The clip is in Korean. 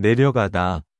내려가다.